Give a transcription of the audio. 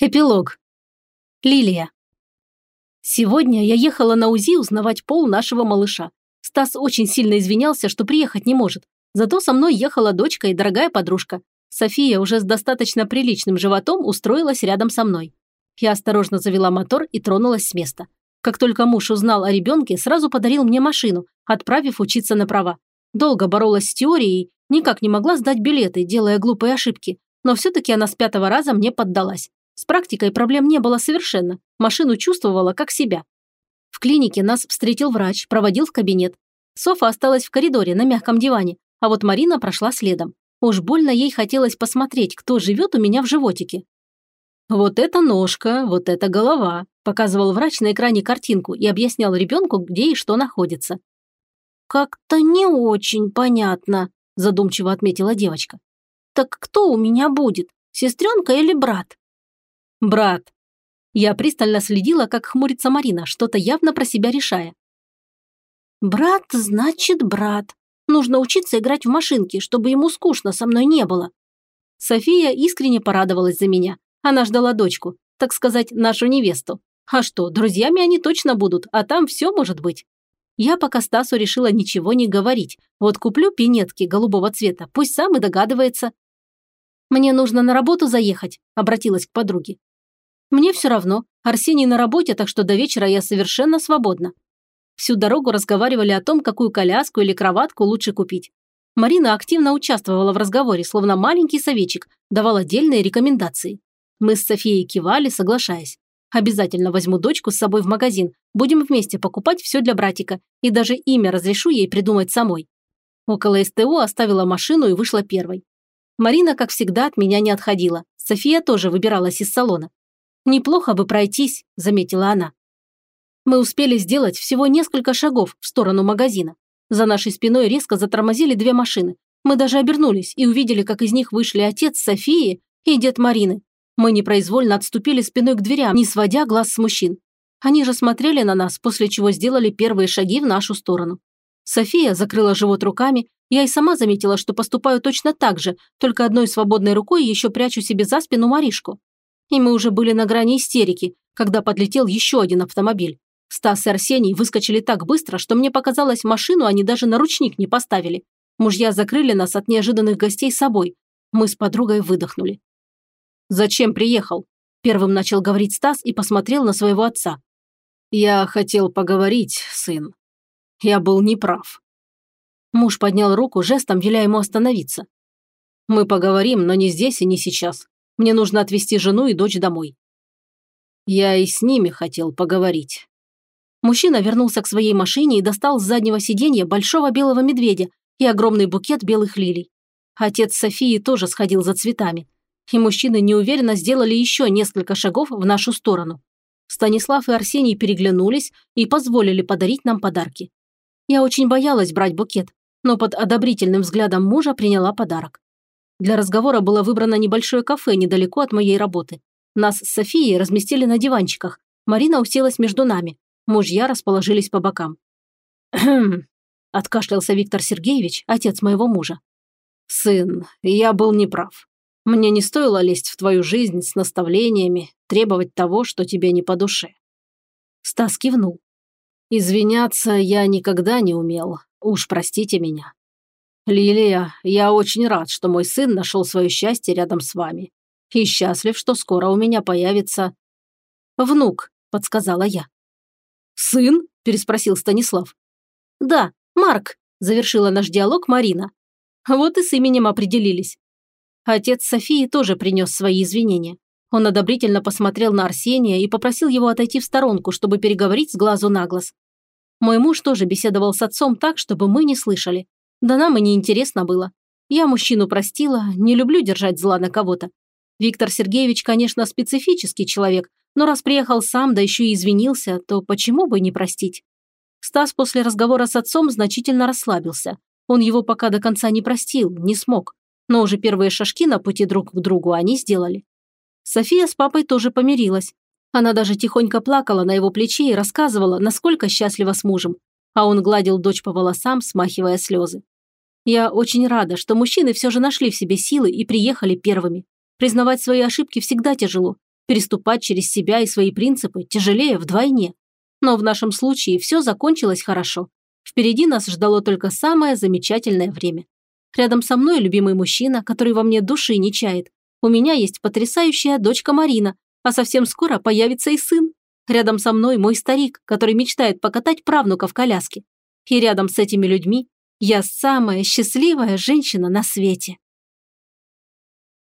Эпилог. Лилия. Сегодня я ехала на УЗИ узнавать пол нашего малыша. Стас очень сильно извинялся, что приехать не может. Зато со мной ехала дочка и дорогая подружка. София уже с достаточно приличным животом устроилась рядом со мной. Я осторожно завела мотор и тронулась с места. Как только муж узнал о ребенке, сразу подарил мне машину, отправив учиться на права. Долго боролась с теорией, никак не могла сдать билеты, делая глупые ошибки. Но все-таки она с пятого раза мне поддалась. С практикой проблем не было совершенно. Машину чувствовала как себя. В клинике нас встретил врач, проводил в кабинет. Софа осталась в коридоре на мягком диване, а вот Марина прошла следом. Уж больно ей хотелось посмотреть, кто живет у меня в животике. «Вот это ножка, вот это голова», – показывал врач на экране картинку и объяснял ребенку, где и что находится. «Как-то не очень понятно», – задумчиво отметила девочка. «Так кто у меня будет, сестренка или брат?» «Брат». Я пристально следила, как хмурится Марина, что-то явно про себя решая. «Брат значит брат. Нужно учиться играть в машинки, чтобы ему скучно со мной не было». София искренне порадовалась за меня. Она ждала дочку, так сказать, нашу невесту. А что, друзьями они точно будут, а там все может быть. Я пока Стасу решила ничего не говорить. Вот куплю пинетки голубого цвета, пусть сам и догадывается. «Мне нужно на работу заехать», – обратилась к подруге. Мне все равно. Арсений на работе, так что до вечера я совершенно свободна. Всю дорогу разговаривали о том, какую коляску или кроватку лучше купить. Марина активно участвовала в разговоре, словно маленький советчик, давал отдельные рекомендации. Мы с Софией кивали, соглашаясь. Обязательно возьму дочку с собой в магазин, будем вместе покупать все для братика, и даже имя разрешу ей придумать самой. Около СТО оставила машину и вышла первой. Марина, как всегда, от меня не отходила. София тоже выбиралась из салона. «Неплохо бы пройтись», – заметила она. Мы успели сделать всего несколько шагов в сторону магазина. За нашей спиной резко затормозили две машины. Мы даже обернулись и увидели, как из них вышли отец Софии и дед Марины. Мы непроизвольно отступили спиной к дверям, не сводя глаз с мужчин. Они же смотрели на нас, после чего сделали первые шаги в нашу сторону. София закрыла живот руками, я и сама заметила, что поступаю точно так же, только одной свободной рукой еще прячу себе за спину Маришку. И мы уже были на грани истерики, когда подлетел еще один автомобиль. Стас и Арсений выскочили так быстро, что мне показалось, машину они даже на ручник не поставили. Мужья закрыли нас от неожиданных гостей собой. Мы с подругой выдохнули. «Зачем приехал?» Первым начал говорить Стас и посмотрел на своего отца. «Я хотел поговорить, сын. Я был неправ». Муж поднял руку, жестом веля ему остановиться. «Мы поговорим, но не здесь и не сейчас. Мне нужно отвезти жену и дочь домой. Я и с ними хотел поговорить. Мужчина вернулся к своей машине и достал с заднего сиденья большого белого медведя и огромный букет белых лилий. Отец Софии тоже сходил за цветами. И мужчины неуверенно сделали еще несколько шагов в нашу сторону. Станислав и Арсений переглянулись и позволили подарить нам подарки. Я очень боялась брать букет, но под одобрительным взглядом мужа приняла подарок. Для разговора было выбрано небольшое кафе недалеко от моей работы. Нас с Софией разместили на диванчиках. Марина уселась между нами. Мужья расположились по бокам. «Хм», – откашлялся Виктор Сергеевич, отец моего мужа. «Сын, я был неправ. Мне не стоило лезть в твою жизнь с наставлениями, требовать того, что тебе не по душе». Стас кивнул. «Извиняться я никогда не умел. Уж простите меня. «Лилия, я очень рад, что мой сын нашел свое счастье рядом с вами. И счастлив, что скоро у меня появится...» «Внук», – подсказала я. «Сын?» – переспросил Станислав. «Да, Марк», – завершила наш диалог Марина. Вот и с именем определились. Отец Софии тоже принес свои извинения. Он одобрительно посмотрел на Арсения и попросил его отойти в сторонку, чтобы переговорить с глазу на глаз. Мой муж тоже беседовал с отцом так, чтобы мы не слышали. Да нам и не интересно было. Я мужчину простила, не люблю держать зла на кого-то. Виктор Сергеевич, конечно, специфический человек, но раз приехал сам, да еще и извинился, то почему бы не простить? Стас после разговора с отцом значительно расслабился. Он его пока до конца не простил, не смог. Но уже первые шажки на пути друг к другу они сделали. София с папой тоже помирилась. Она даже тихонько плакала на его плече и рассказывала, насколько счастлива с мужем. А он гладил дочь по волосам, смахивая слезы. Я очень рада, что мужчины все же нашли в себе силы и приехали первыми. Признавать свои ошибки всегда тяжело. Переступать через себя и свои принципы тяжелее вдвойне. Но в нашем случае все закончилось хорошо. Впереди нас ждало только самое замечательное время. Рядом со мной любимый мужчина, который во мне души не чает. У меня есть потрясающая дочка Марина, а совсем скоро появится и сын. Рядом со мной мой старик, который мечтает покатать правнука в коляске. И рядом с этими людьми я самая счастливая женщина на свете.